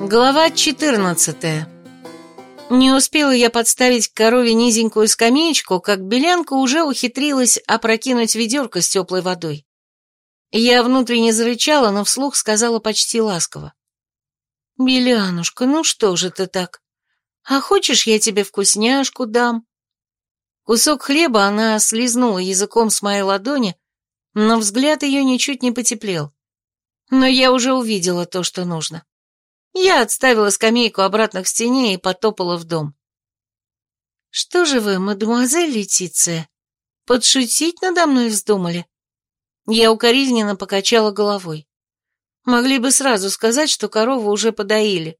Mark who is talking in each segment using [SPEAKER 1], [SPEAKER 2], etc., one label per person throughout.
[SPEAKER 1] Глава 14 Не успела я подставить к корове низенькую скамеечку, как Белянка уже ухитрилась опрокинуть ведерко с теплой водой. Я внутренне зарычала, но вслух сказала почти ласково. «Белянушка, ну что же ты так? А хочешь, я тебе вкусняшку дам?» Кусок хлеба она слизнула языком с моей ладони, но взгляд ее ничуть не потеплел. Но я уже увидела то, что нужно. Я отставила скамейку обратно к стене и потопала в дом. «Что же вы, мадемуазель Летиция, подшутить надо мной вздумали?» Я укоризненно покачала головой. «Могли бы сразу сказать, что корову уже подоили.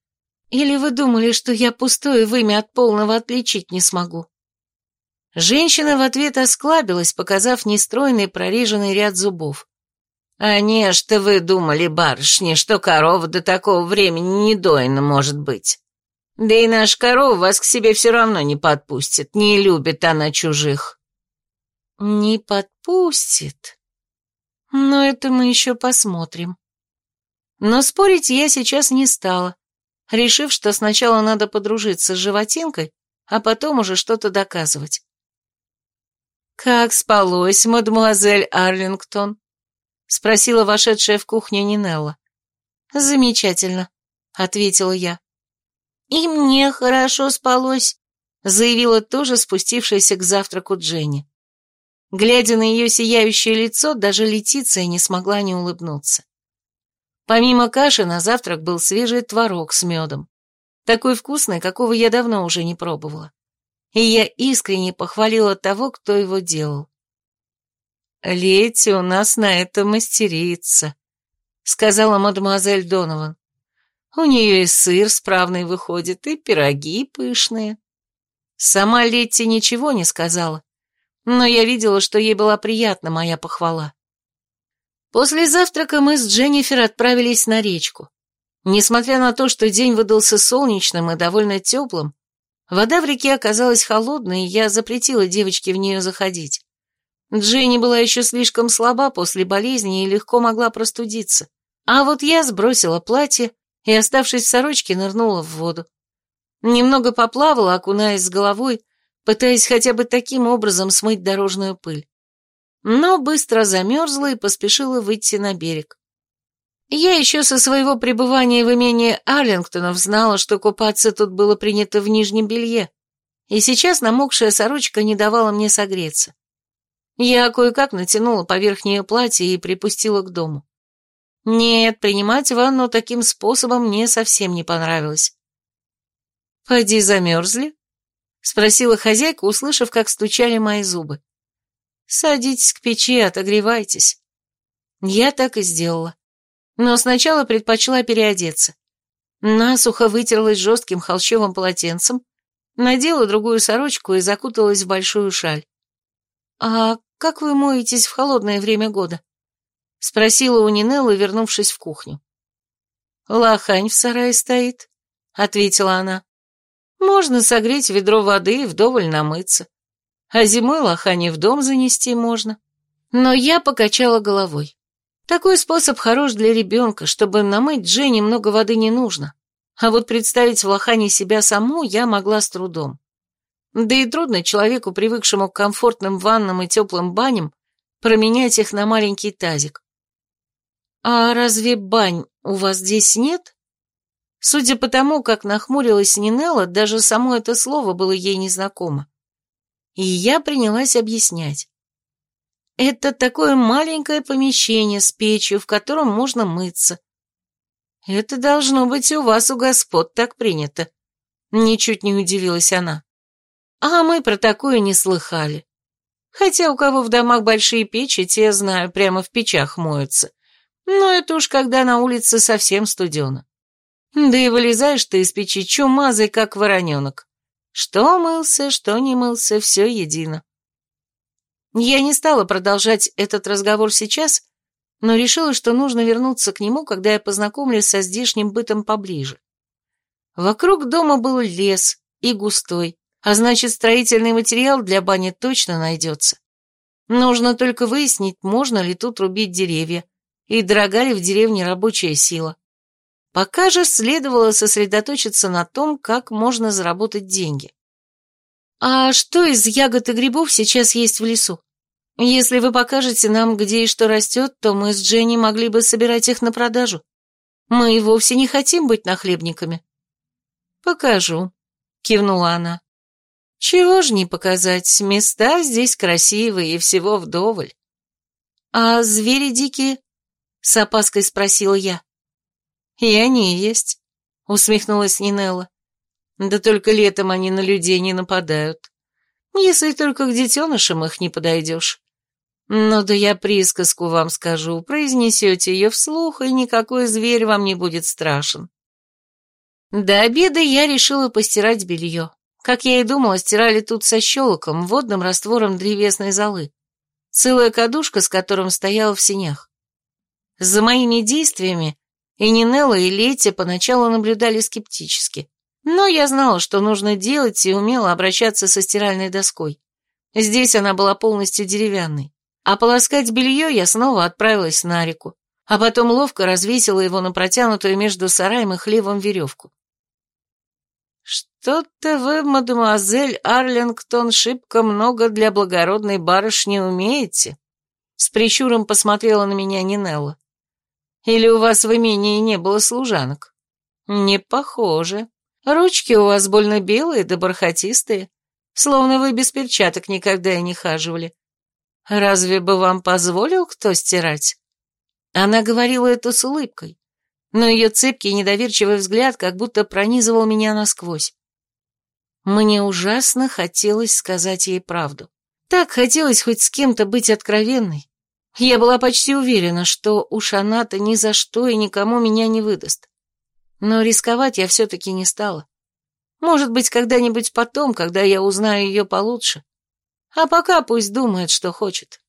[SPEAKER 1] Или вы думали, что я пустое вымя от полного отличить не смогу?» Женщина в ответ осклабилась, показав нестройный прореженный ряд зубов. «А не, что вы думали, барышни, что корова до такого времени не дойна может быть. Да и наша корова вас к себе все равно не подпустит, не любит она чужих». «Не подпустит? Но это мы еще посмотрим». Но спорить я сейчас не стала, решив, что сначала надо подружиться с животинкой, а потом уже что-то доказывать. «Как спалось, мадемуазель Арлингтон?» — спросила вошедшая в кухню Нинелла. «Замечательно», — ответила я. «И мне хорошо спалось», — заявила тоже спустившаяся к завтраку Дженни. Глядя на ее сияющее лицо, даже Летиция не смогла не улыбнуться. Помимо каши на завтрак был свежий творог с медом. Такой вкусный, какого я давно уже не пробовала. И я искренне похвалила того, кто его делал. «Лети у нас на это мастерица», — сказала мадемуазель Донован. «У нее и сыр справный выходит, и пироги пышные». Сама Летти ничего не сказала, но я видела, что ей была приятна моя похвала. После завтрака мы с Дженнифер отправились на речку. Несмотря на то, что день выдался солнечным и довольно теплым, вода в реке оказалась холодной, и я запретила девочке в нее заходить. Дженни была еще слишком слаба после болезни и легко могла простудиться. А вот я сбросила платье и, оставшись в сорочке, нырнула в воду. Немного поплавала, окунаясь с головой, пытаясь хотя бы таким образом смыть дорожную пыль. Но быстро замерзла и поспешила выйти на берег. Я еще со своего пребывания в имении Арлингтонов знала, что купаться тут было принято в нижнем белье, и сейчас намокшая сорочка не давала мне согреться. Я кое-как натянула поверх нее платье и припустила к дому. Нет, принимать ванну таким способом мне совсем не понравилось. «Поди замерзли?» — спросила хозяйка, услышав, как стучали мои зубы. «Садитесь к печи, отогревайтесь». Я так и сделала. Но сначала предпочла переодеться. Насухо вытерлась жестким холщовым полотенцем, надела другую сорочку и закуталась в большую шаль. «А как вы моетесь в холодное время года?» — спросила у Нинеллы, вернувшись в кухню. «Лохань в сарае стоит», — ответила она. «Можно согреть ведро воды и вдоволь намыться. А зимой лохани в дом занести можно». Но я покачала головой. Такой способ хорош для ребенка, чтобы намыть Дженни много воды не нужно. А вот представить в лохане себя саму я могла с трудом. Да и трудно человеку, привыкшему к комфортным ваннам и теплым баням, променять их на маленький тазик. «А разве бань у вас здесь нет?» Судя по тому, как нахмурилась Нинелла, даже само это слово было ей незнакомо. И я принялась объяснять. Это такое маленькое помещение с печью, в котором можно мыться. Это должно быть у вас, у господ, так принято. Ничуть не удивилась она. А мы про такое не слыхали. Хотя у кого в домах большие печи, те, знаю, прямо в печах моются. Но это уж когда на улице совсем студено. Да и вылезаешь ты из печи чумазый, как вороненок. Что мылся, что не мылся, все едино. Я не стала продолжать этот разговор сейчас, но решила, что нужно вернуться к нему, когда я познакомлюсь со здешним бытом поближе. Вокруг дома был лес и густой, а значит, строительный материал для бани точно найдется. Нужно только выяснить, можно ли тут рубить деревья, и дорога ли в деревне рабочая сила. Пока же следовало сосредоточиться на том, как можно заработать деньги. А что из ягод и грибов сейчас есть в лесу? Если вы покажете нам, где и что растет, то мы с Дженни могли бы собирать их на продажу. Мы и вовсе не хотим быть нахлебниками. Покажу, кивнула она. Чего ж не показать, места здесь красивые и всего вдоволь. А звери дикие? С опаской спросила я. И они есть, усмехнулась Нинелла. Да только летом они на людей не нападают. Если только к детенышам их не подойдешь. Ну да я присказку вам скажу, произнесете ее вслух, и никакой зверь вам не будет страшен. До обеда я решила постирать белье. Как я и думала, стирали тут со щелоком, водным раствором древесной золы. Целая кадушка, с которым стояла в синях. За моими действиями и Нинелла, и Летти поначалу наблюдали скептически. Но я знала, что нужно делать, и умела обращаться со стиральной доской. Здесь она была полностью деревянной. А полоскать белье я снова отправилась на реку, а потом ловко развесила его на протянутую между сараем и хлевом веревку. «Что-то вы, мадемуазель Арлингтон, шибко много для благородной барышни умеете?» С прищуром посмотрела на меня Нинелла. «Или у вас в имении не было служанок?» «Не похоже. Ручки у вас больно белые да бархатистые, словно вы без перчаток никогда и не хаживали. «Разве бы вам позволил кто стирать?» Она говорила это с улыбкой, но ее цепкий недоверчивый взгляд как будто пронизывал меня насквозь. Мне ужасно хотелось сказать ей правду. Так хотелось хоть с кем-то быть откровенной. Я была почти уверена, что уж она-то ни за что и никому меня не выдаст. Но рисковать я все-таки не стала. Может быть, когда-нибудь потом, когда я узнаю ее получше. А пока пусть думает, что хочет.